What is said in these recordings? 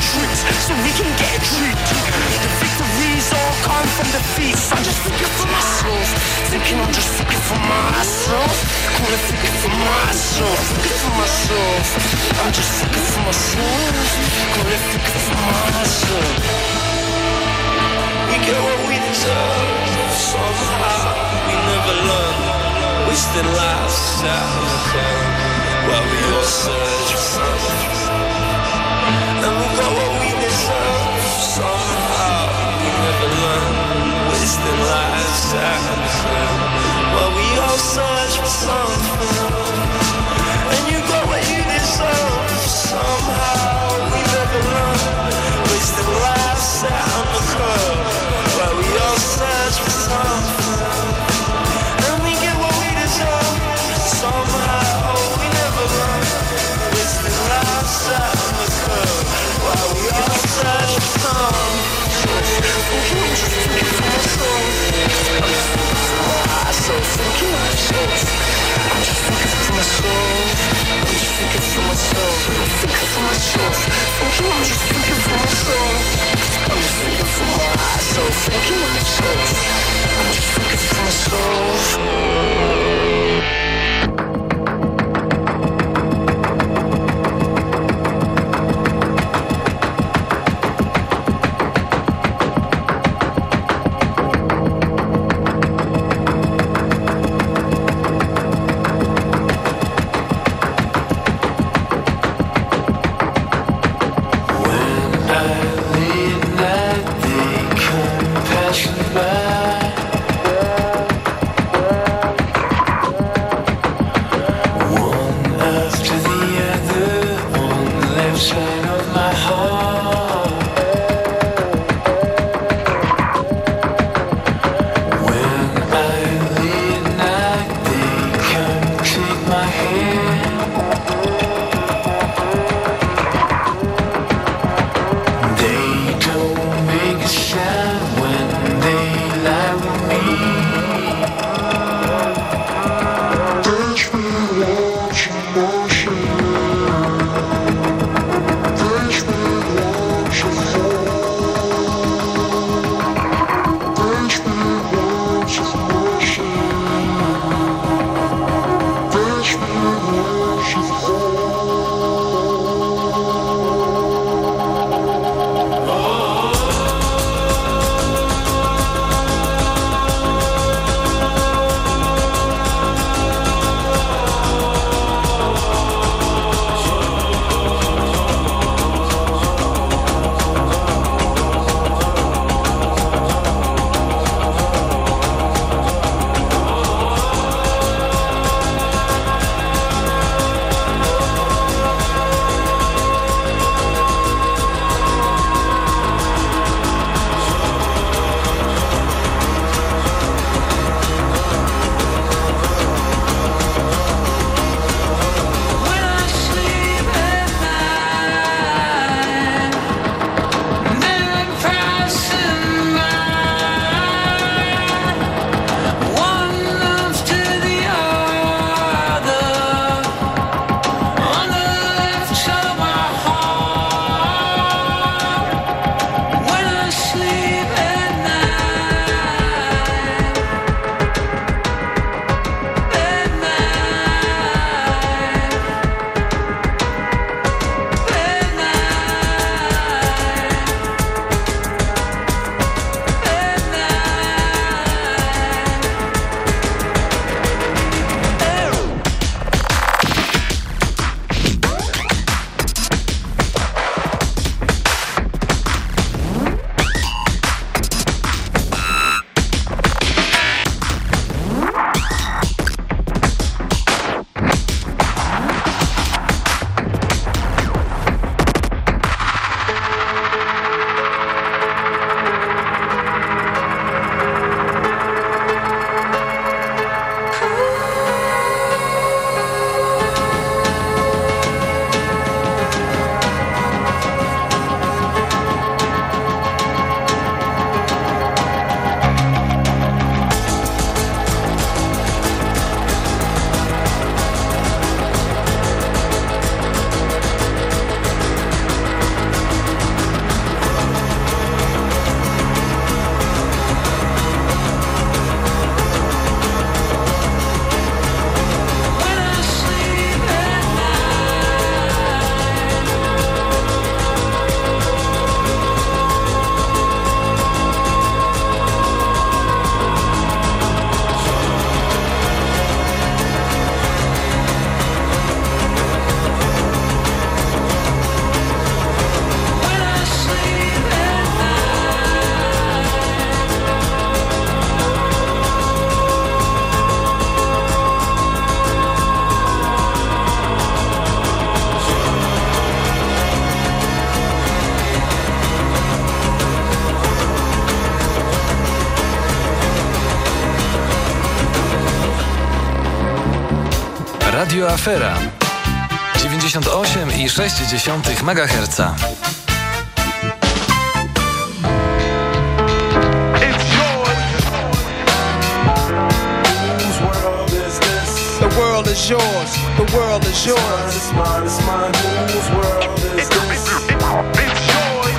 tricks so we can get a treat. The victories all come from defeats. I'm just thinking for myself, thinking I'm just thinking for myself. It thinking for myself, thinking for myself. I'm just thinking for myself, it thinking for myself. We get what we deserve somehow. We never learn, wasting lives the while we all search for wasting lives while we all search for something. Thinking of myself. I'm just thinking for myself. I'm just thinking for myself. I'm thinking for myself. I'm just thinking for myself. I'm just thinking for myself. Thinking myself. I'm just thinking for myself. Radio Afera 98,6 MHz. world is yours. The world is yours. It's mine, it's mine, it's mine. Whose world is this? It's yours.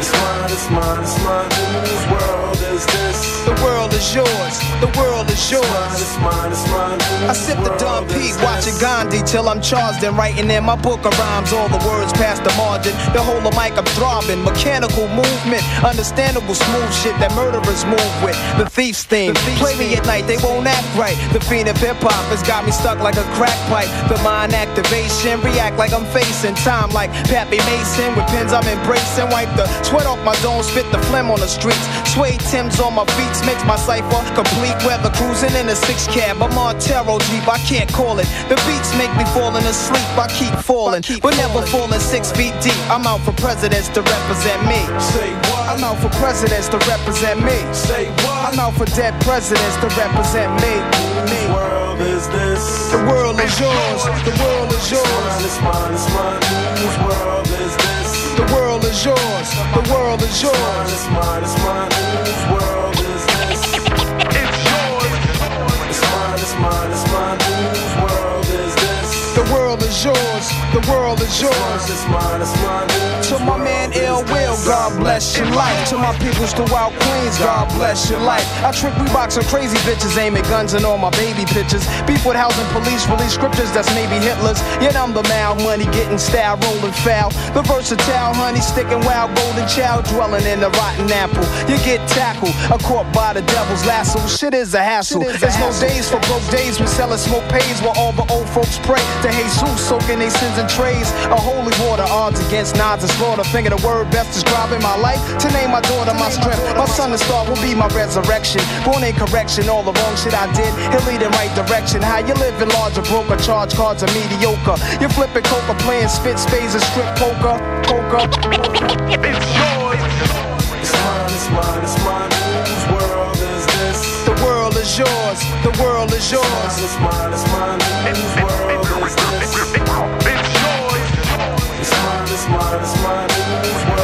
It's mine, it's mine, it's mine. Whose world is this? The world is yours. The world is yours. It's mine, it's mine, it's mine. I sip the Dom P, watching Gandhi till I'm charged and writing in my book of rhymes. All the words past the margin. The whole of mic I'm throbbing. Mechanical movement, understandable smooth shit that murderers move with. The thief's theme. The thief's Play me at night, they won't act right. The fiend of hip hop has got me stuck like a crack pipe. The mind activation, react like I'm facing time like Pappy Mason. With pins I'm embracing. Wipe the sweat off my dome, spit the phlegm on the streets. Sway Timbs on my feet makes my cipher complete. Weather cruising in a six cab, a Montero Jeep, I can't call it. The beats make me falling asleep, I keep falling, but never falling six feet deep. I'm out for presidents to represent me. Say what? I'm out for presidents to represent me. Say what? I'm out for dead presidents to represent me. me. world is this? The world is yours. The world is yours. It's mine, it's mine. Whose world is this? The world is yours. The world is yours. It's mine, it's mine. Whose world mine, it's mine. Whose world is this? The world is yours. The world is yours. It's mine, it's mine, it's mine. To my man Ill Will, God bless your life. To my peoples throughout Queens, God bless your life. I trick we box on crazy bitches, aiming guns and all my baby pictures. Beef with housing police, release scriptures that's maybe Hitler's. Yet I'm the mal, money getting style, rolling foul. The versatile honey, sticking wild, golden child, dwelling in the rotten apple. You get tackled, a caught by the devil's lasso. Shit is a hassle. Is There's a no hassle. days for broke days. We selling smoke pays while all the old folks pray to Jesus, soaking their sins in trays. A holy water, odds against nods and slaughter. Finger the word best describing my life. To name my daughter my strength. My son and star will be my resurrection. Born in correction, all the wrong shit I did. He'll lead in right direction. How you living large or broke or charge cards are mediocre. You're flipping coca, playing spit spades and strip poker. Poker. It's yours. It's mine, it's mine, it's mine. Whose world is this? The world is yours. The world is yours. It's mine, it's mine, it's mine. Whose world is this? Yo,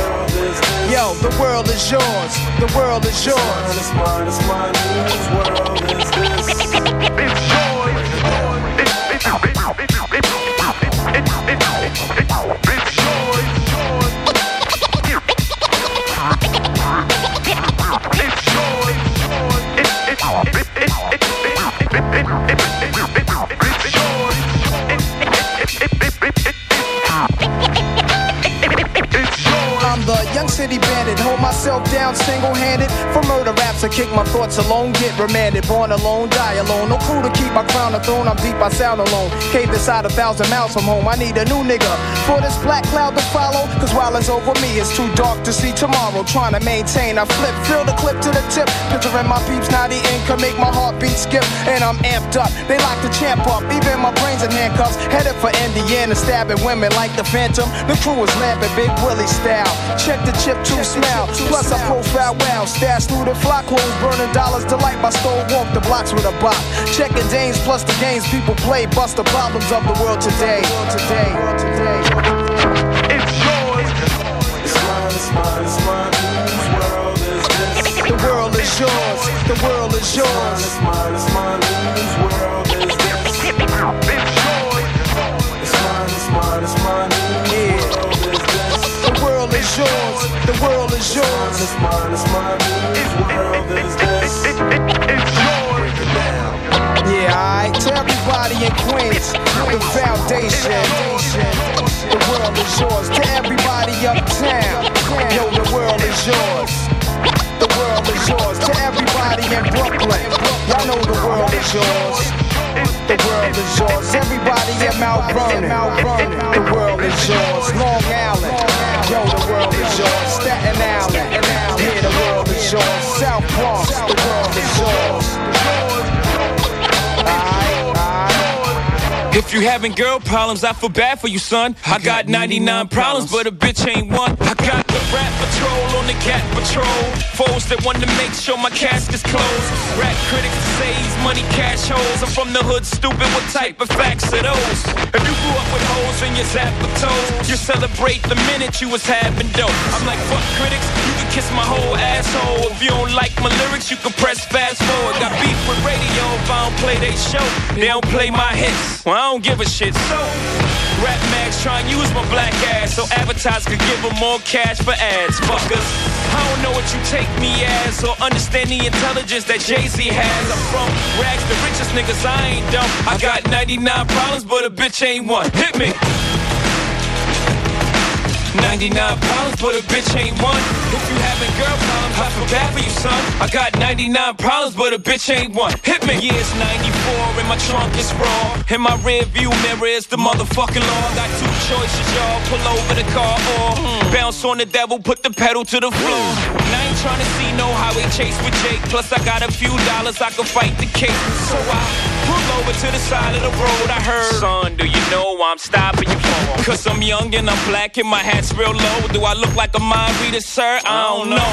the world is yours. The world is yours. It's mine, it's mine, it's mine. Whose world is this? It's yours. City bandit. Hold myself down single handed. For murder raps, I kick my thoughts alone. Get remanded. Born alone, die alone. No crew to keep my crown a throne. I'm deep, I sound alone. Cave inside a thousand miles from home. I need a new nigga for this black cloud to follow. Cause while it's over me, it's too dark to see tomorrow. Trying to maintain, I flip, fill the clip to the tip. Picturing my peeps, now the can make my heartbeat skip. And I'm amped up. They lock the champ up. Even my brains in handcuffs. Headed for Indiana, stabbing women like the Phantom. The crew is lamping Big Willie style. Check the chip to smell. Plus I profile well, stash through the flock clothes, burning dollars to light my stove, walk the blocks with a bop. Checking dames plus the games people play, bust the problems of the world today. Today, today. It's yours. It's mine, it's mine, it's mine. Whose world is this? The world is yours. The world is yours. It's mine, it's mine, Whose world is yours. The world is yours. It's mine, it's mine. Whose world is this? It's yours. Yeah, alright. To everybody in Queens, the foundation. The world is yours. To everybody uptown, yo, the world is yours. The world is yours. To everybody in Brooklyn, y'all know the world is yours. The world is yours. Everybody in Mount Vernon, the world is yours. Long Island. Yo, the world is yours. Staten Island. Yeah, the world is yours. South Bronx. The world is yours. If you having girl problems, I feel bad for you, son. I got 99 problems, but a bitch ain't one. I got Rap patrol on the Gap patrol. Foes that want to make sure my casket's closed. Rap critics say he's money cash holes. I'm from the hood, stupid. What type of facts are those? If you grew up with holes in your zap toes, you celebrate the minute you was having dope. I'm like, fuck critics, you can kiss my whole asshole. If you don't like my lyrics, you can press fast forward. Got beef with radio if I don't play they show. They don't play my hits. Well, I don't give a shit. So, Rap Max try and use my black ass so advertisers could give them more cash for ads. Fuckers, I don't know what you take me as or understand the intelligence that Jay-Z has. I'm from rags, the richest niggas, I ain't dumb. I got 99 problems, but a bitch ain't one. Hit me. 99 problems, but a bitch ain't one. If you having girl problems, I feel bad for you, son. I got 99 problems, but a bitch ain't one. Hit me. Yeah, it's 94 and my trunk is raw. In my rear view mirror is the motherfucking law. Got two choices, y'all. Pull over the car or bounce on the devil, put the pedal to the floor. And I ain't trying to see no highway chase with Jake. Plus, I got a few dollars, I can fight the case. So I pull over to the side of the road. I heard, son, do you know I'm stopping you for? Cause I'm young and I'm black and my hat's real low. Do I look like a mind reader, sir? I don't know.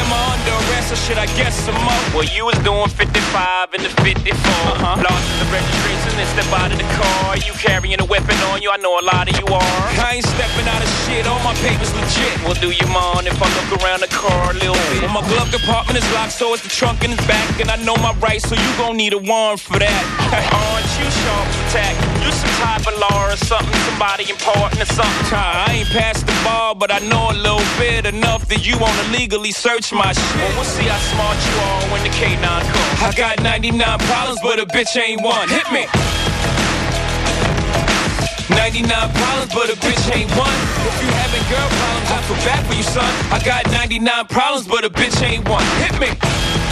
Am I under arrest or should I guess some more? Well, you was doing 55 in the 54. Uh-huh. Lost in the registration and step out of the car. You carrying a weapon on you? I know a lot of you are. I ain't stepping out of shit. All my papers legit. Well, do you mind if I look around the car a little bit? Well, my glove compartment is locked, so it's the trunk in the back. And I know my rights, so you gon' need a warrant for that. Aren't you sharp attack? You some type of law or something, somebody important or something. I ain't past the bar, but I know a little bit enough that you wanna legally search my shit. Well, we'll see how smart you are when the K9 comes. I got 99 problems, but a bitch ain't one. Hit me. 99 problems, but a bitch ain't one. If you having girl problems, I feel bad for you, son. I got 99 problems, but a bitch ain't one. Hit me.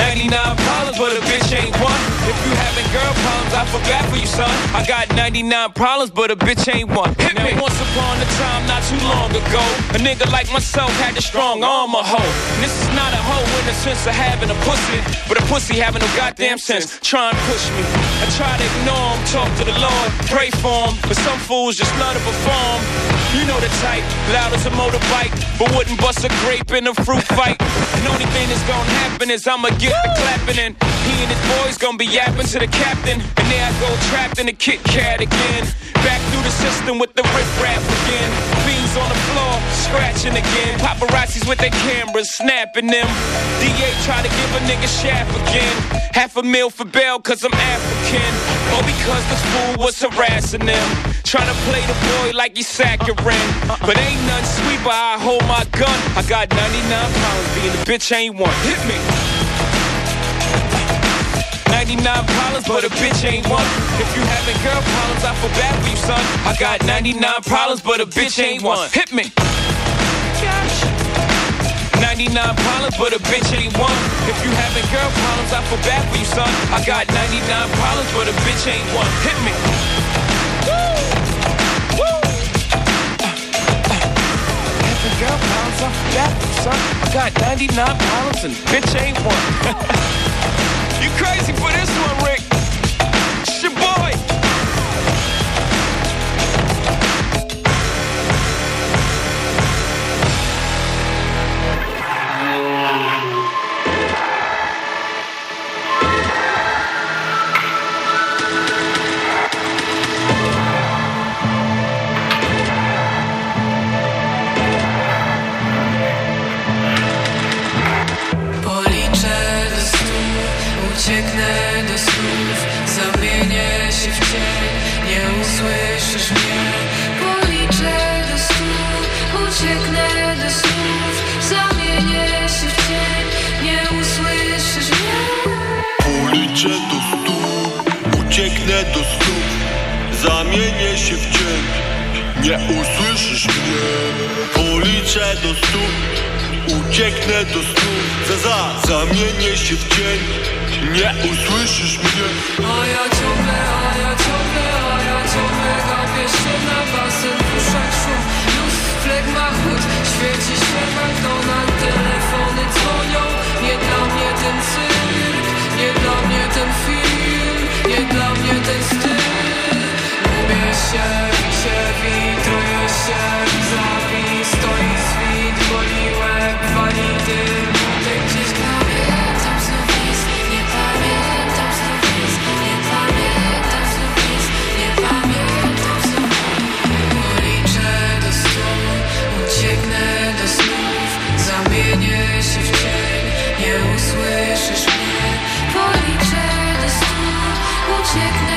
99 problems, but a bitch ain't one. If you having girl problems, I feel bad for you, son. I got 99 problems, but a bitch ain't one. Hit now, me. Once upon a time, not too long ago, a nigga like myself had a strong arm, a hoe. And this is not a hoe in the sense of having a pussy, but a pussy having no goddamn sense. Try and push me. I try to ignore him, talk to the Lord, pray for him, but some fools just love to perform. You know the type, loud as a motorbike, but wouldn't bust a grape in a fruit fight. And only thing that's gonna happen is I'ma get the clapping and he and his boys gonna be yapping to the captain. And there I go trapped in the Kit Kat again. Back through the system with the rip rap again. Beans on the floor, scratching again. Paparazzis with their cameras, snapping them. DA try to give a nigga shaft again. Half a meal for bail cause I'm African. Or because this fool was harassing them. Trying to play the boy like he's saccharine. But ain't none sweet, but I hold my gun. I got 99 pounds, being a bitch ain't one. Hit me. 99 problems, but a bitch ain't one. If you having girl problems, I feel bad for you, son. I got 99 problems, but a bitch ain't one. Hit me. 99 problems, but a bitch ain't one. If you having girl problems, I feel bad for you, son. I got 99 problems, but a bitch ain't one. Hit me. Girl bad for you, son. I got 99 pounds and bitch ain't one. you crazy for this one, Rick? It's your boy. Policzę się w nie usłyszysz mnie. Policzę do stu, ucieknę do stu. Za za, zamienię się w cień, nie usłyszysz mnie. A ja ciągle, a ja ciągle, a ja ciągle gapię się na basen w uszach szum. Luz, flegma, chód, świeci się McDonald Telefony dzwonią, nie dla mnie ten cyrk Nie dla mnie ten film, nie dla mnie ten styl się, krzewi, truje się, świt, boli łeb, wali dym. Ty gdzieś pamiętam znów nic, nie pamiętam znów nic Nie pamiętam znów nic, nie pamiętam znów do snu, ucieknę do snów Zamienię się w cień, nie usłyszysz mnie. Policzę do snu, ucieknę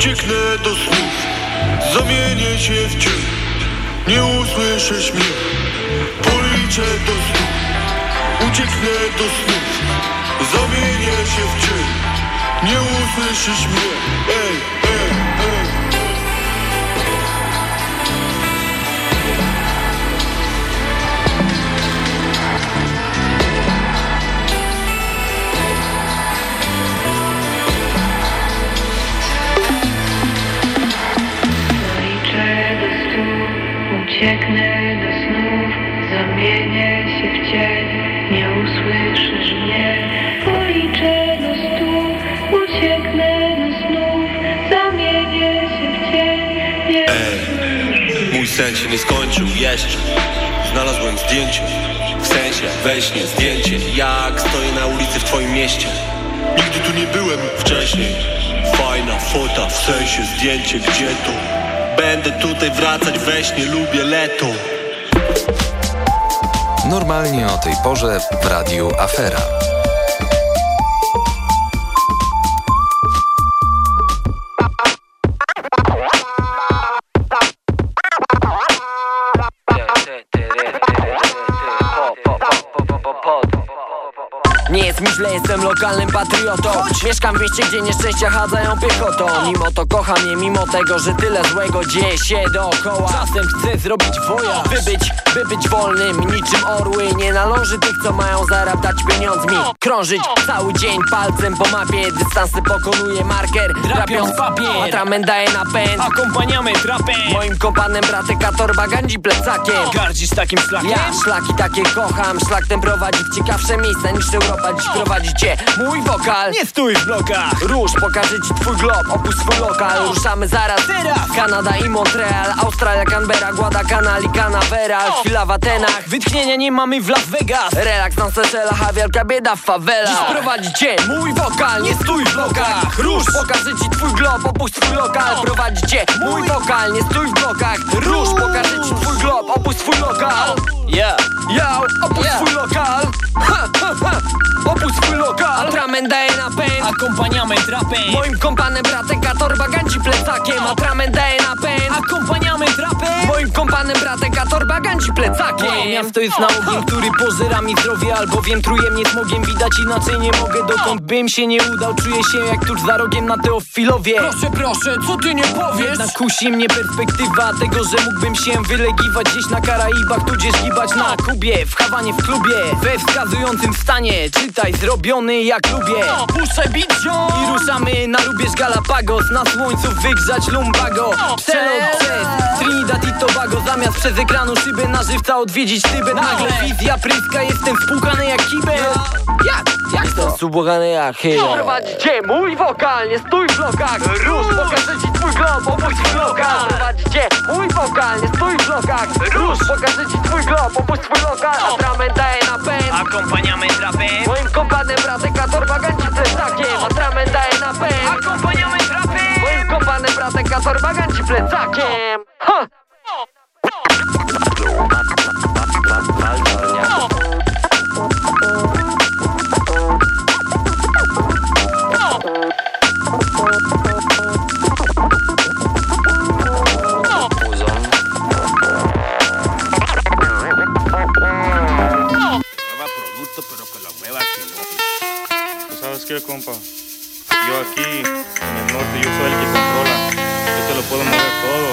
do snów Zamienię się w cień Nie usłyszysz mnie. Policzę do snów Ucieknę do snów Zamienię się w cień Nie usłyszysz mnie. Ej ucieknę do snów, zamienię się w cień, nie usłyszysz mnie. Policzę do stu, ucieknę do snów, zamienię się w cień, nie Mój sen się nie skończył jeszcze. Znalazłem zdjęcie. W sensie, we śnie zdjęcie. Jak stoję na ulicy w twoim mieście. Nigdy tu nie byłem wcześniej. Fajna fota, w sensie zdjęcie. Gdzie to Będę tutaj wracać we śnie, lubię leto Normalnie o tej porze w radiu Afera. Lokalnym patriotą. Mieszkam w mieście, gdzie nieszczęścia chadzają piechotą. Mimo to kocham je, mimo tego, że tyle złego dzieje się dookoła. Czasem chcę zrobić woja By być, by być wolnym, niczym orły Nie naląży tych, co mają zarabiać pieniądzmi. Krążyć cały dzień palcem po mapie Dystansy pokonuje marker Drapiąc papier. Atrament daje napęd. Akompaniament rapem Moim kompanem bratyka torba gandzi plecakiem. Gardzisz takim szlakiem? ja szlaki takie kocham, szlak ten prowadzi w ciekawsze miejsca niż Europa. Dziś prowadzi cię mój wokal. Nie stój w blokach. Rusz, pokażę ci twój glob, opuść swój lokal. Ruszamy zaraz, Teraz! Kanada i Montreal Australia, Canberra, Guadalcanal i Canaveral Chwila w Atenach. Wytchnienia nie mamy w Las Vegas. Relaks na Seychellach, a wielka bieda w favelach Dziś prowadzi cię mój wokal, nie stój w blokach. Rusz, pokażę ci twój glob, opuść swój lokal. Prowadzi cię mój wokal, nie stój w blokach. Rusz, pokażę ci twój glob, opuść swój lokal. Yeah. Yo, opuść Yeah. swój lokal. Ha, ha, ha. Opuść swój lokal. Atrament daje napęd. Akompaniament rapem Moim kompanem bratek, a torba ganci plecakiem. Atrament daje napęd ganci plecakiem Moje miasto jest nałogiem, który pożera mi zdrowie Albowiem truje mnie smogiem, widać inaczej nie mogę Dokąd bym się nie udał, czuję się jak tuż za rogiem na Teofilowie. Proszę, proszę, co ty nie powiesz? Jednak kusi mnie perspektywa tego, że mógłbym się wylegiwać gdzieś na Karaibach Tudzież gibać na Kubie, w Hawanie, w klubie. We wskazującym stanie, czytaj, zrobiony jak lubię. Puszczaj bić I ruszamy na rubież Galapagos Na słońcu wygrzać lumbago. Przelot przez Trinidad i Tobago Zamiast przez ekranu szyby na żywca odwiedzić Tybet Nagle wizja pryska, jestem spłukany jak kibel. Jak? Jak to? Subłagany jak chyba Prowadzi cię mój wokal, nie stój w blokach. Rusz, pokażę ci twój glob, opuść swój lokal. Prowadzi cię mój wokal, nie stój w blokach. Rusz, pokażę ci twój glob, opuść swój lokal. Atrament daje napęd Akompaniament rapem Moim kompanem bratek, a torba ganci plecakiem Atrament daje napęd Akompaniament rapem Moim kompanem bratek, a torba ganci plecakiem. Ha! Nueva producto, pero que la. Tú sabes qué, compa. Yo aquí, en el norte, yo soy el que controla. Yo te lo puedo mover todo.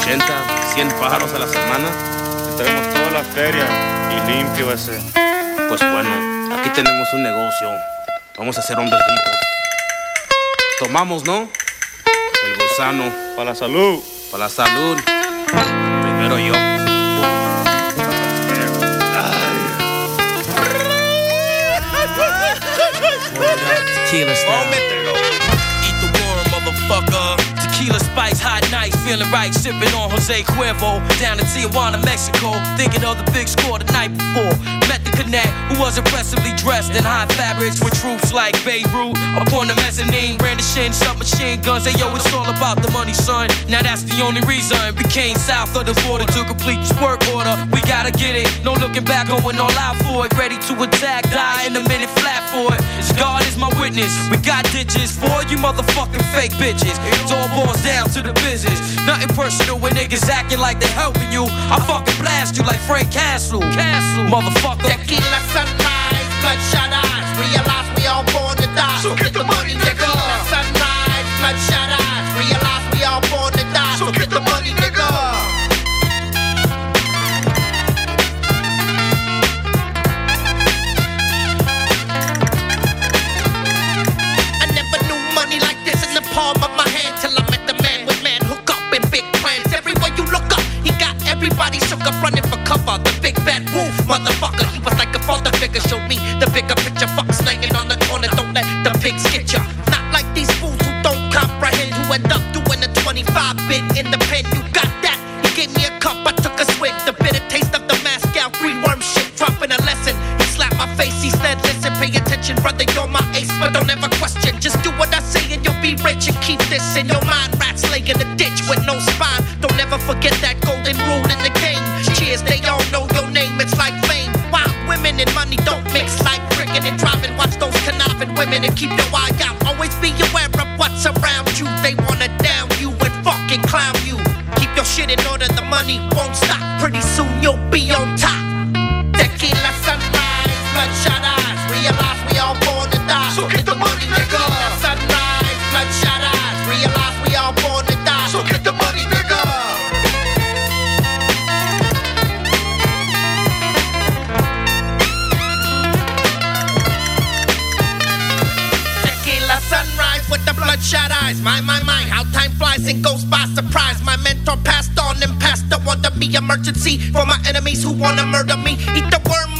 80, 100 pájaros a la semana. Traemos toda la feria y limpio ese. Pues bueno, aquí tenemos un negocio. Vamos a ser hombres ricos. Tomamos, ¿no? El gusano. Para la salud. Para la salud. Feeling right, sipping on Jose Cuervo. Down in Tijuana, Mexico, thinking of the big score the night before. Met the connect, who was impressively dressed in high fabrics with troops like Beirut. Upon the mezzanine, brandishing submachine guns. Hey yo, it's all about the money, son. Now that's the only reason we came south of the border to complete this work order. We gotta get it, no looking back, going all out for it. Ready to attack, die in a minute, flat for it. As God is my witness. We got ditches for you motherfucking fake bitches. It all boils down to the business. Nothing personal when niggas acting like they helping you. I fucking blast you like Frank Castle. Castle, motherfucker. Tequila sunrise, bloodshot eyes. Realize we all born to die. So get the money, nigga. Tequila sunrise, bloodshot eyes. Everybody shook up running for cover. The big bad wolf, motherfucker. He was like a father figure, showed me the bigger picture. Fuck slanging on the corner, don't let the pigs get ya. Not like these fools who don't comprehend, who end up doing a 25 bit in the pen. You got that? He gave me a cup, I took a swig. The bitter taste of the mescal green worm shit, dropping a lesson. He slapped my face, he said, Listen, pay attention, brother, you're my ace, but don't ever question. Just do what I say and you'll be rich and keep this in your mind. Rats lay in the ditch with no spine. Don't ever forget that golden conniving women and keep your eye out. Always be aware of what's around you. They wanna down you and fucking clown you. Keep your shit in order, the money won't stop. Pretty soon you'll be on to. Emergency for my enemies who wanna murder me. Eat the worm,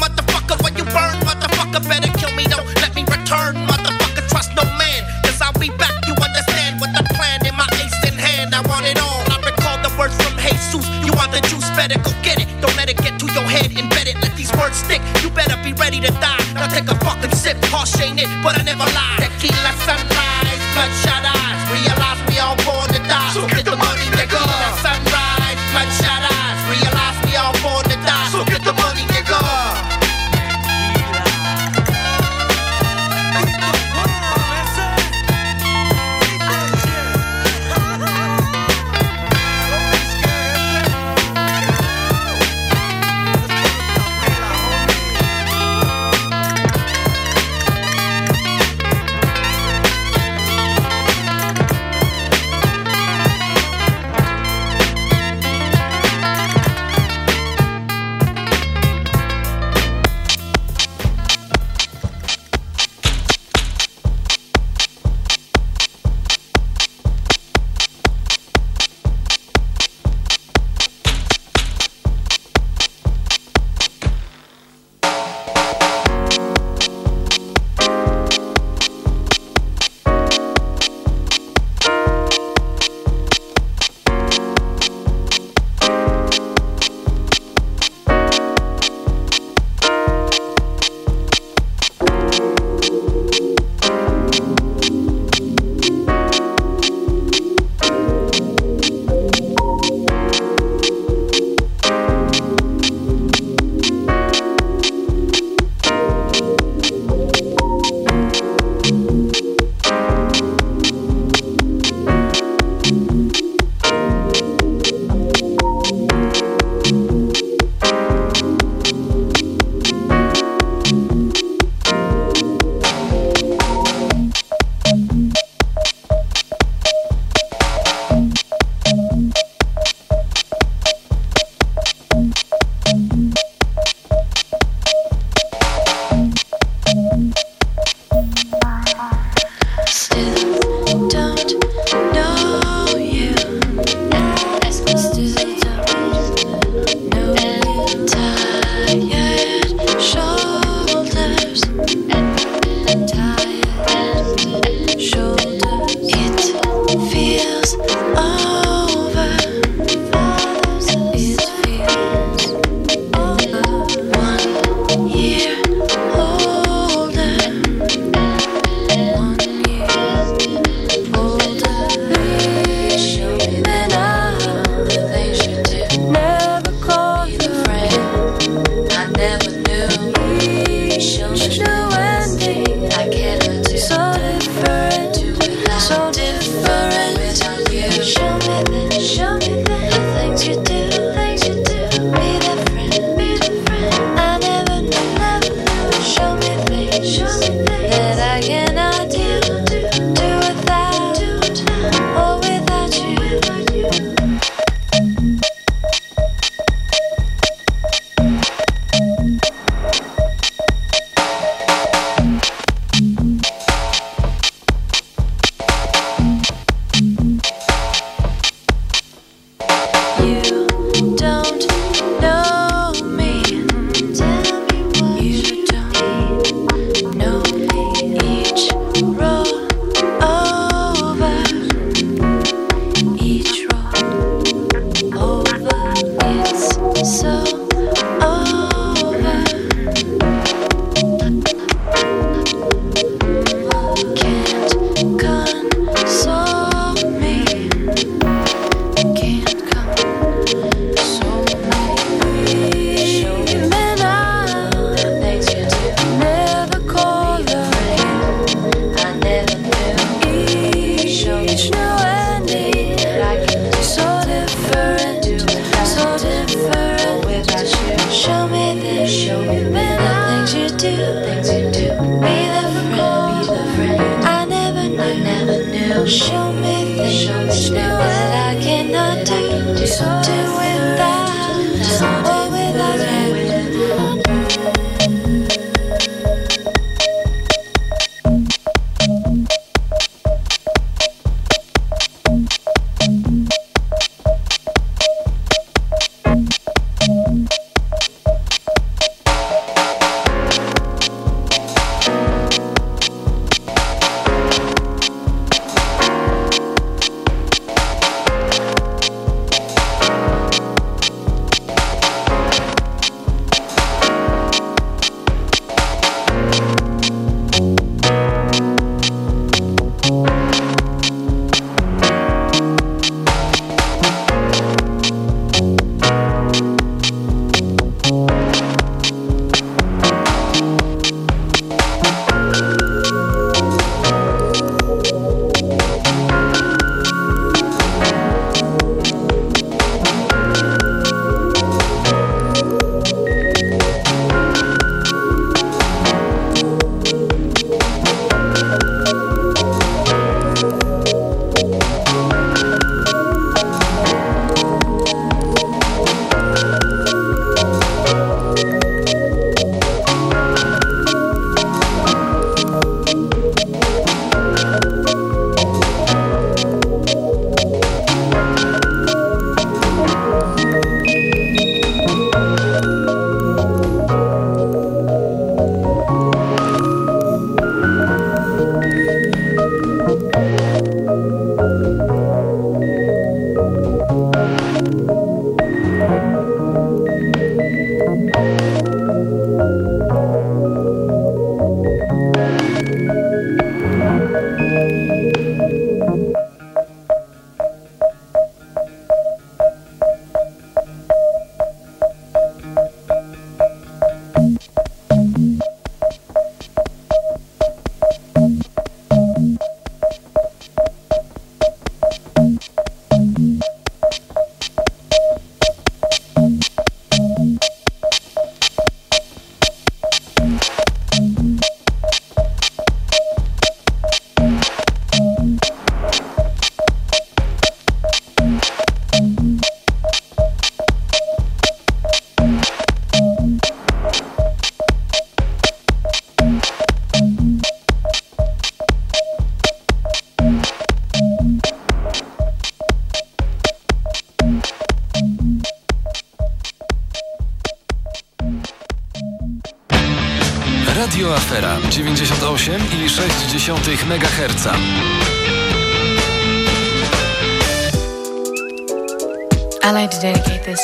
98,6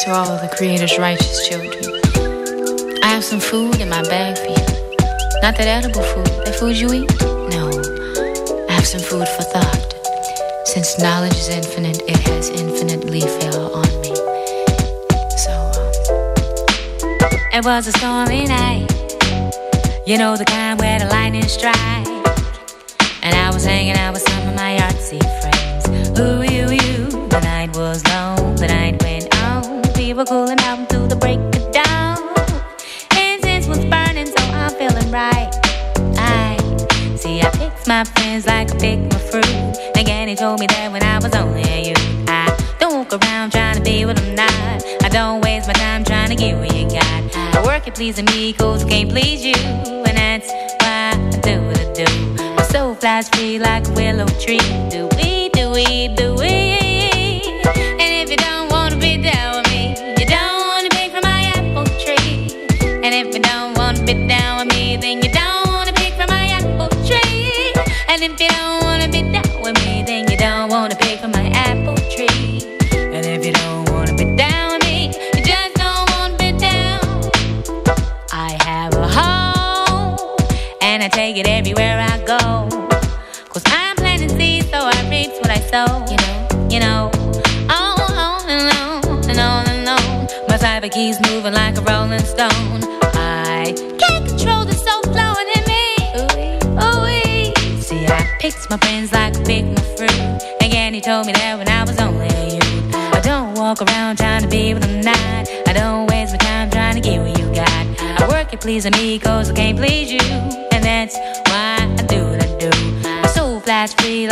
to all the Creator's righteous children. I have some food in my bag for you. Not that edible food, that food you eat. No, I have some food for thought. Since knowledge is infinite, it has infinitely fell on me. So, um, it was a stormy night. You know the kind where the lightning strikes. And I was hanging out with some of my artsy friends. Ooh, you?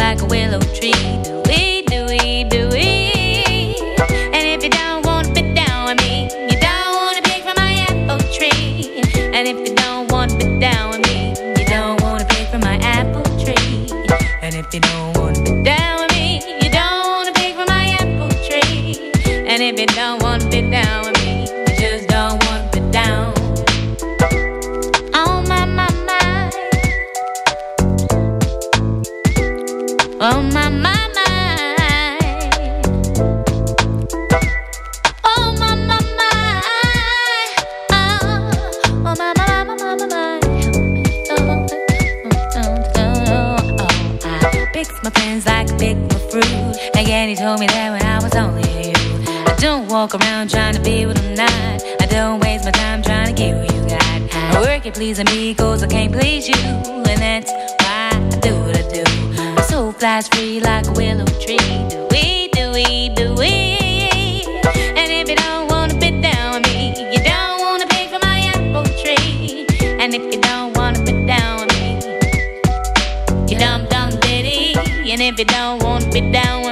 like a willow tree. flies free like a willow tree. Do we, do we, do we? And if you don't wanna bit down with me, you don't wanna pay for my apple tree. And if you don't wanna bit down with me, you dumb dumb ditty. And if you don't wanna bit down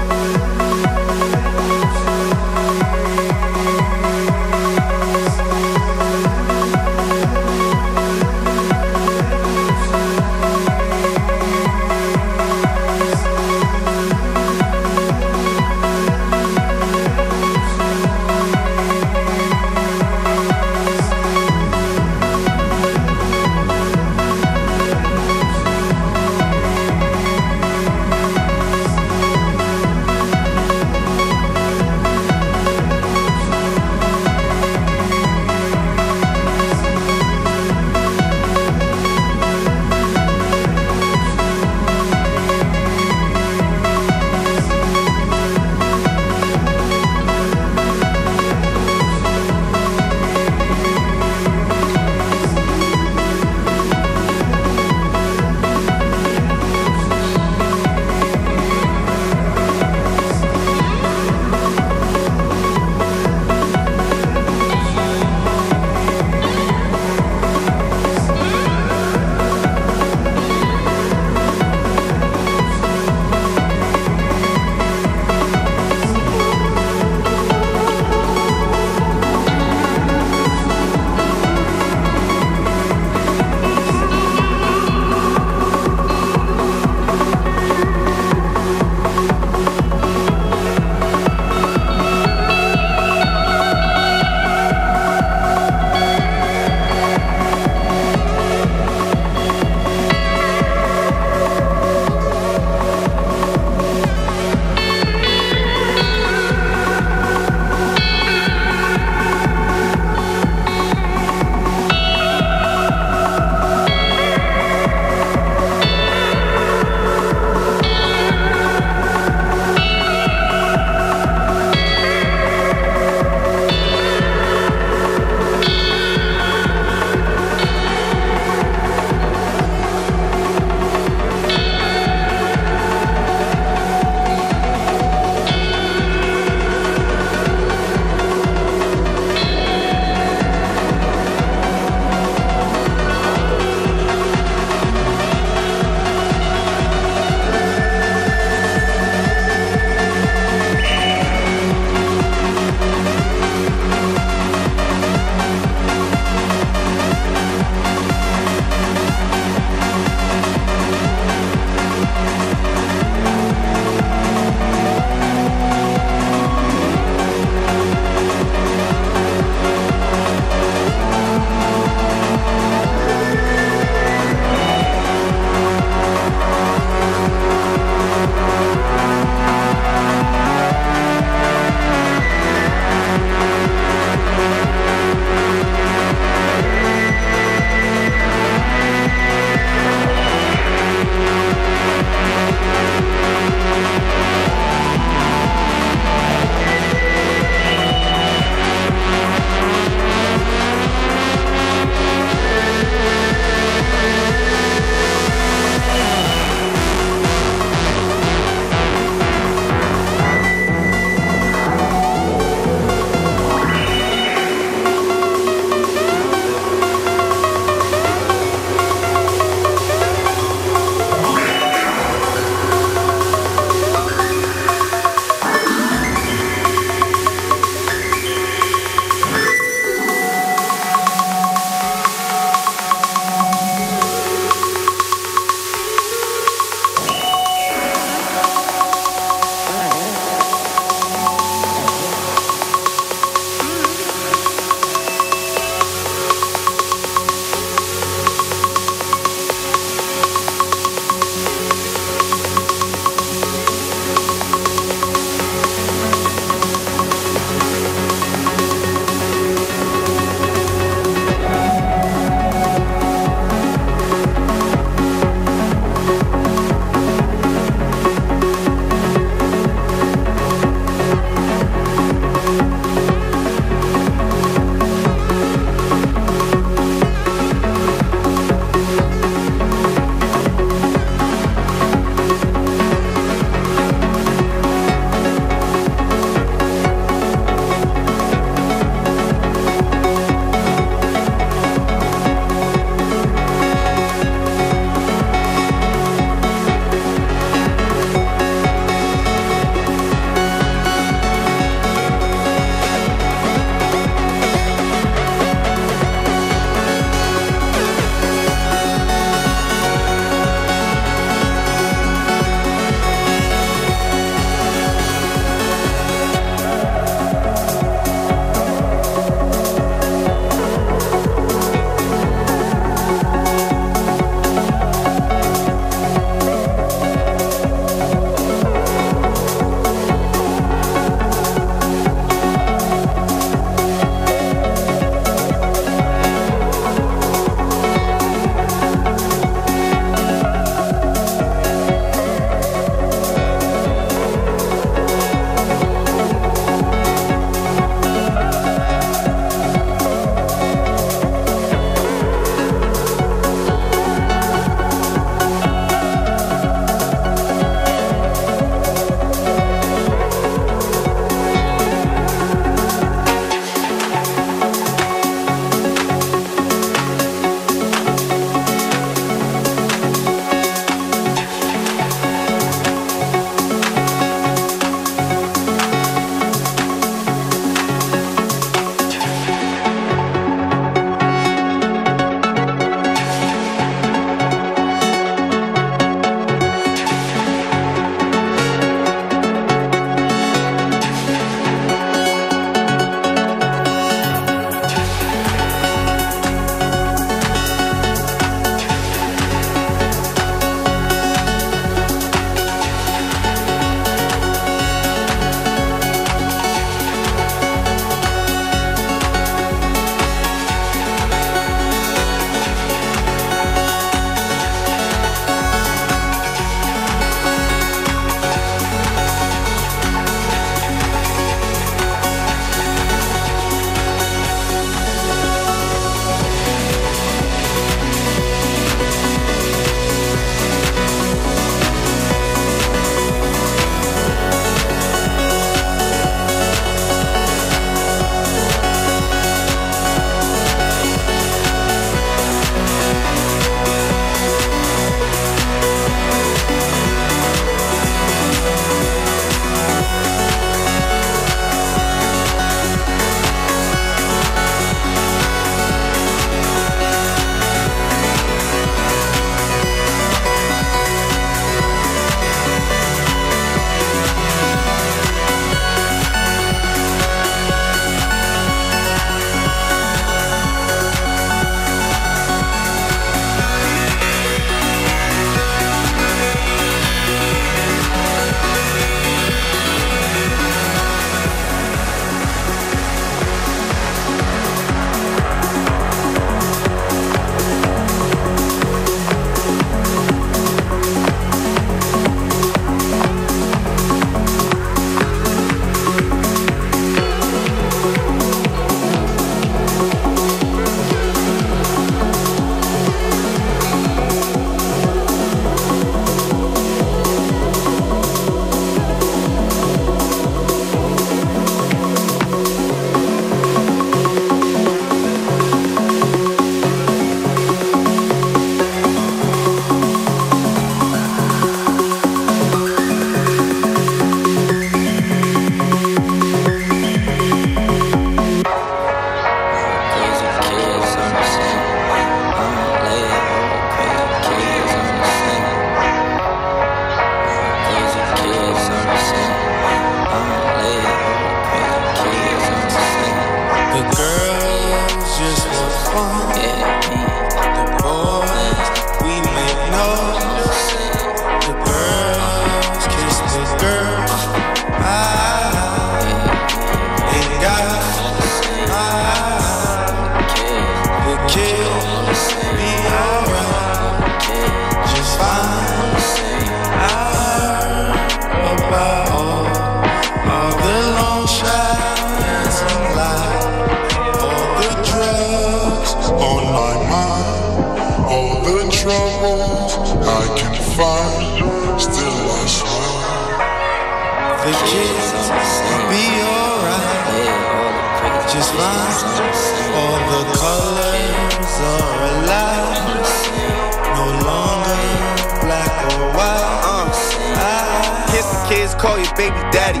baby daddy.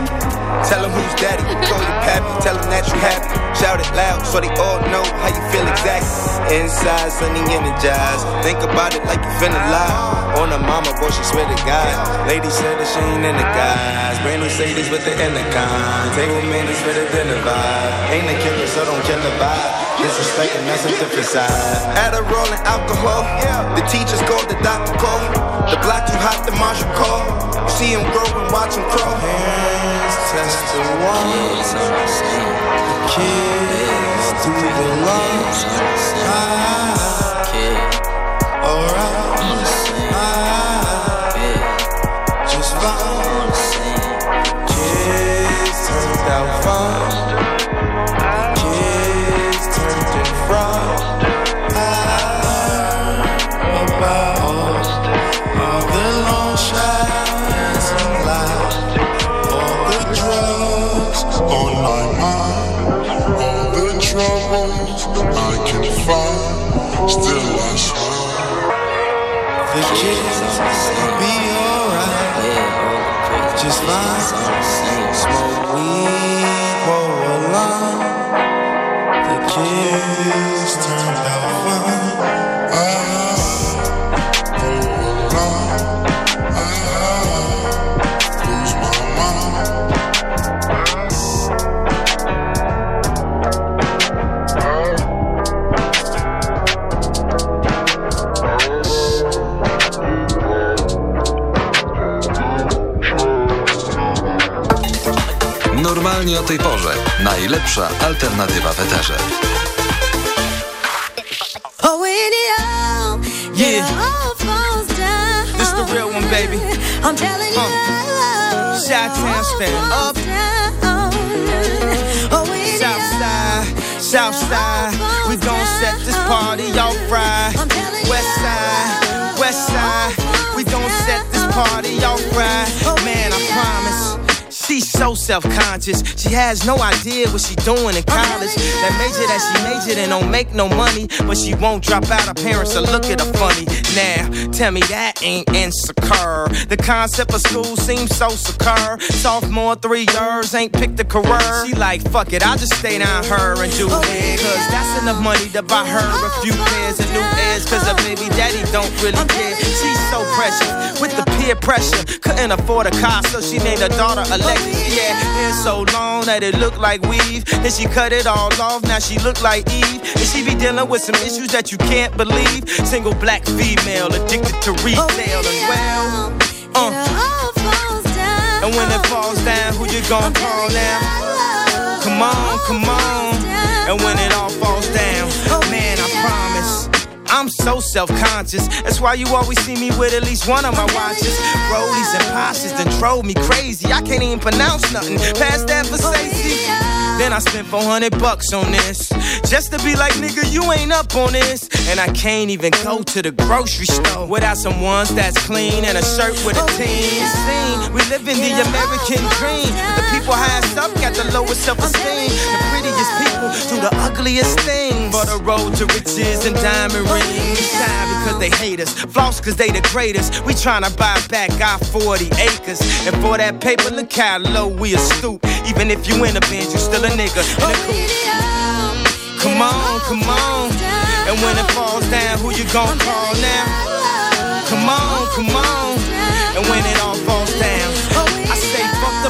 Tell them who's daddy. Call you pappy, tell them that you happy. Shout it loud so they all know how you feel exactly. Inside, sunny, energized. Think about it like you finna lie. On a mama, boy, she swear to God. Lady said that she ain't in the guys. Brand new Mercedes with the intercom. Table manners than the vibe. Ain't a killer, so don't kill the vibe. Disrespect and that's a different side. Adderall and alcohol. The teachers called, the doctor called. The block too hot, the marshal call. See him grow and watch him crawl. Hands test the walls. Kids do the lungs. Alright. Kids turned out fine. Normalnie o tej porze. Najlepsza alternatywa w eterze. Oh, when it all, Yeah. it all falls down. This the real one, baby. I'm telling you, Uh, Chi-town stand up. Oh, when it South side, south side. We gon' set this party off right. West side, west side. We gon' set this party off right. Man, I promise. She's so self-conscious. She has no idea what she doing in oh, college. That major that she majored in don't make no money, but she won't drop out. Her parents will look at her funny. Now, tell me that ain't insecure. The concept of school seems so secure. Sophomore three years ain't picked a career. She like, fuck it, I'll just stay down her and do oh, it. Cause that's enough money to buy her a few oh, pairs of new ears. Cause her baby daddy don't really care. She's so precious with the peer pressure. Couldn't afford a car, so she named her daughter Alexis. Oh, yeah, hair so long that it looked like weave. Then she cut it all off, now she look like Eve. And she be dealing with some issues that you can't believe. Single black female addicted to retail and well. Uh. And when it falls down, who you gonna call now? Come on, come on. And when it all falls down, man, I promise. I'm so self-conscious. That's why you always see me with at least one of my watches. Rollies and Porsches done drove me crazy. I can't even pronounce nothing past that Versace. Then I spent 400 bucks on this. Just to be like, nigga, you ain't up on this. And I can't even go to the grocery store without some ones that's clean and a shirt with a team. We live in the American dream. The people highest up got the lowest self-esteem. The prettiest people do the ugliest things. For the road to riches and diamond rings. Shine because they hate us. Floss because they the greatest. We tryna buy back our 40 acres. And for that paper, look how low we a stoop. Even if you in a band, you still a nigga. in a. Come on, come on. And when it falls down, who you gon' call now? Come on, come on. And when it all falls down,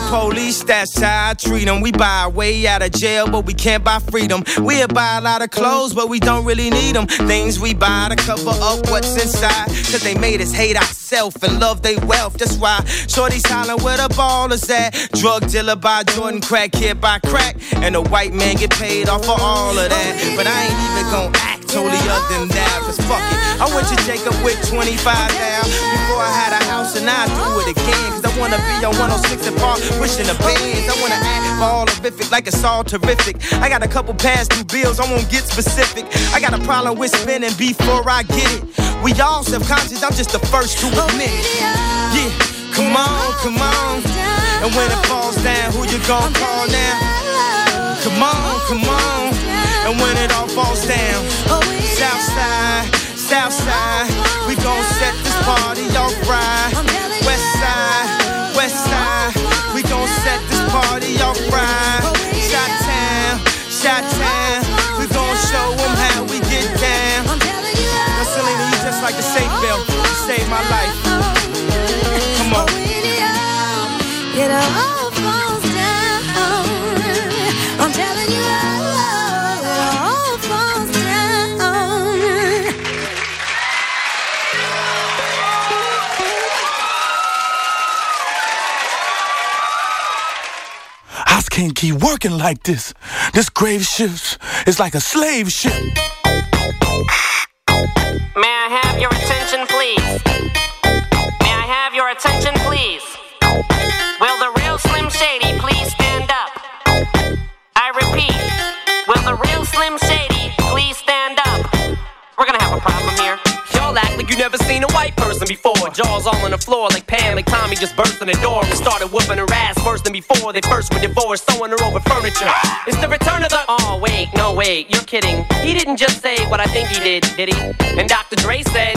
police, that's how I treat them. We buy our way out of jail, but we can't buy freedom. We'll buy a lot of clothes, but we don't really need them. Things we buy to cover up what's inside. Cause they made us hate ourselves and love their wealth. That's why Shorty's hollering where the ball is at. Drug dealer buy Jordan, crack kid buy crack. And the white man get paid off for all of that. But I ain't even gonna act holier than that. Cause fuck it. I went to Jacob with 25 down before I had a house and I do it again. Cause I wanna be on 106 and Park, wishing the bands. I wanna act for all horrific like it's all terrific. I got a couple past due bills, I won't get specific. I got a problem with spending before I get it. We all self-conscious, I'm just the first to admit it. Yeah, come on, come on. And when it falls down, who you gon' call now? Come on, come on. And when it all falls down, Southside, Southside, we gon' set this party off right. West side, West side, we gon' set this party off right. Shot town, Shot can't keep working like this. This grave shift is like a slave ship. May I have your attention, please? Person before. Jaws all on the floor like Pam, like Tommy just burst in the door and started whooping her ass worse than before. They first were divorced, throwing her over furniture. It's the return of the. Oh, wait, no, wait, you're kidding. He didn't just say what I think he did, did he? And Dr. Dre said.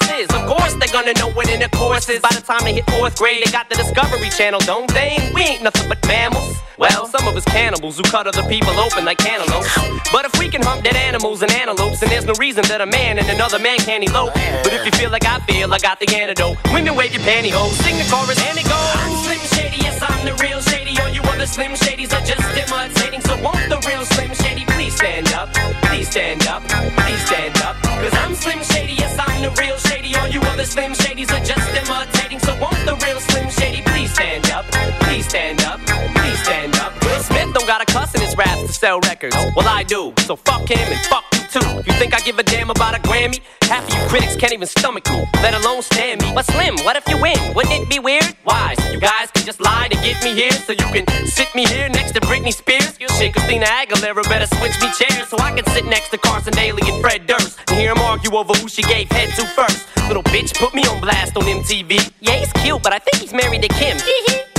is. Of course, they're gonna know what in the intercourse is. By the time they hit fourth grade, they got the Discovery Channel, don't they? We ain't nothing but mammals. Well, some of us cannibals who cut other people open like cantaloupes. But if we can hump dead animals and antelopes, then there's no reason that a man and another man can't elope. But if you feel like I feel, I got the antidote. Women wave your pantyhose, sing the chorus, and it goes. I'm Slim Shady, yes, I'm the real Shady. All you other Slim Shadys are just imitating. So won't the real Slim Shady please stand up? Please stand up, please stand up. Cause I'm Slim Shady, The real Shady. All you other Slim Shadys are just imitating. So won't the real Slim Shady please stand up? Please stand up, please stand up. Will Smith don't got a cuss in his raps to sell records. Well, I do. So fuck him and fuck too. You think I give a damn about a Grammy? Half of you critics can't even stomach me, let alone stand me. But Slim, what if you win? Wouldn't it be weird? Why? So you guys can just lie to get me here, so you can sit me here next to Britney Spears. Shit, Christina Aguilera better switch me chairs so I can sit next to Carson Daly and Fred Durst and hear them argue over who she gave head to first. Little bitch put me on blast on MTV. Yeah, he's cute, but I think he's married to Kim.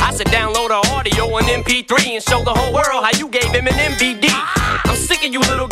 I should download her audio on MP3 and show the whole world how you gave him an MVD. I'm sick of you little girl and boy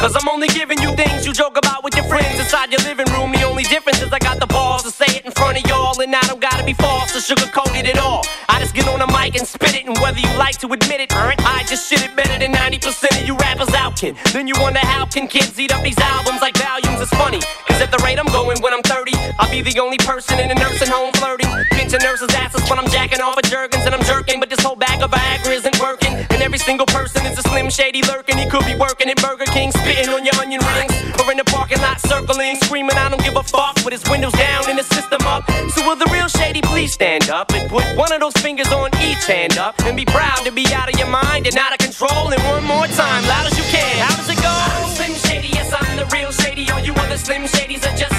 Cause I'm only giving you things you joke about with your friends inside your living room. The only difference is I got the balls to say it in front of y'all. And I don't gotta be false or sugarcoated at all. I just get on the mic and spit it. And whether you like to admit it, I just shit it better than 90% of you rappers out, kid. Then you wonder how can kids eat up these albums like volumes? It's funny. Cause at the rate I'm going when I'm 30, I'll be the only person in a nursing home flirting. Pinching nurses' asses when I'm jacking off of Jergens and I'm jerking. But single person is a slim shady lurking. He could be working at Burger King, spitting on your onion rings. Or in the parking lot circling, screaming, I don't give a fuck. With his windows down and his system up. So will the real shady please stand? up and put one of those fingers on each hand up and be proud to be out of your mind and out of control. And one more time, loud as you can. How does it go? I'm Slim Shady, yes, I'm the real Shady. All you other Slim Shadys are just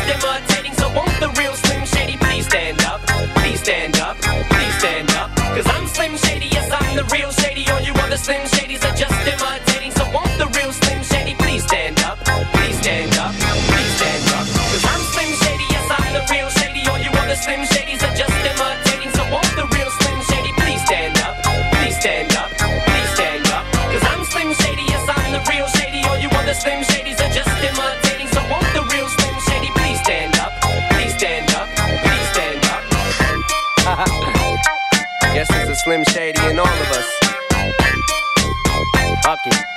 Slim Shadys are just imitating. So won't the real Slim Shady please stand up? Please stand up. Please stand up. Cause I'm Slim Shady, yes, I'm the real Shady. All you other Slim Shadys are just imitating. So won't the real Slim Shady please stand up? Please stand up. Please stand up. Cause I'm Slim Shady, yes, I'm the real Shady. All you other Slim Shadys are just imitating. So won't the real Slim Shady please stand up? Please stand up. Please stand up. Guess there's a Slim Shady in all of us. Okay.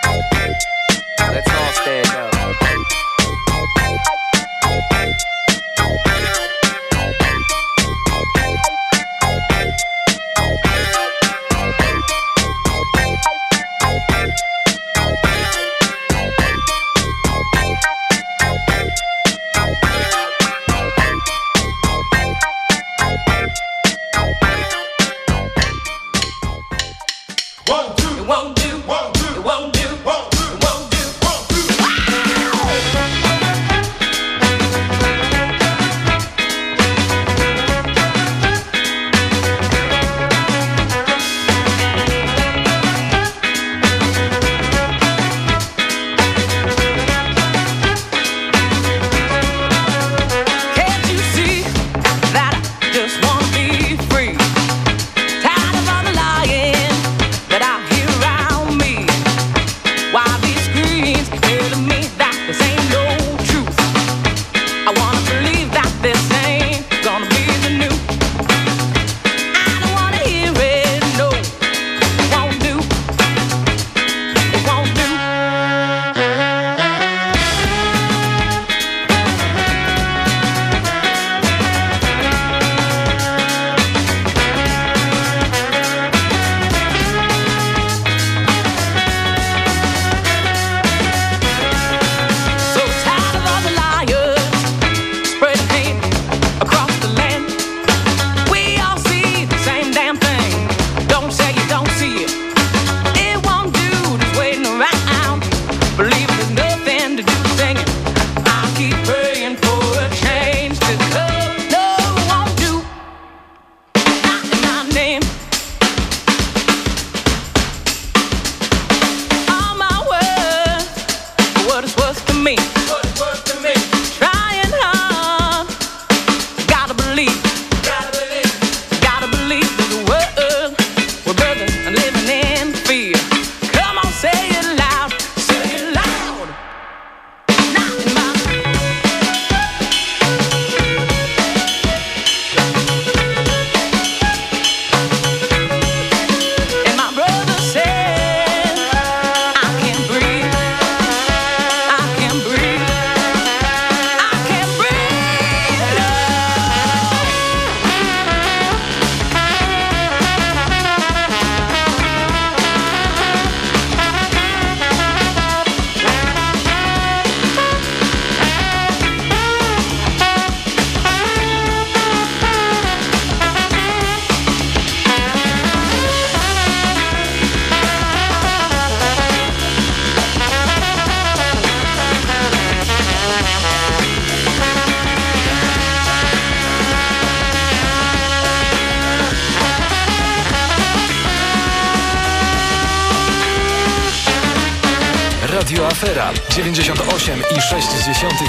98,6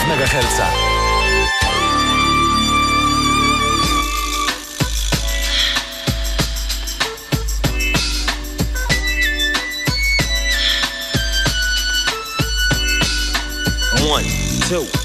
MHz. One, two,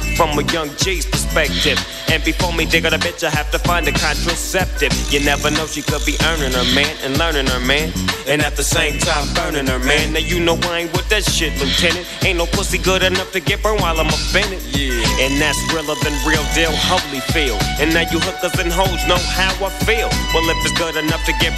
From a young G's perspective. And before me dig on a bitch, I have to find a contraceptive. You never know, she could be earning her man and learning her man. And at the same time, burning her man. Now you know I ain't with that shit, Lieutenant. Ain't no pussy good enough to get burned while I'm offended. Yeah. And that's realer than real deal, holy feel. And now you hookers and hoes know how I feel. Well, if it's good enough to get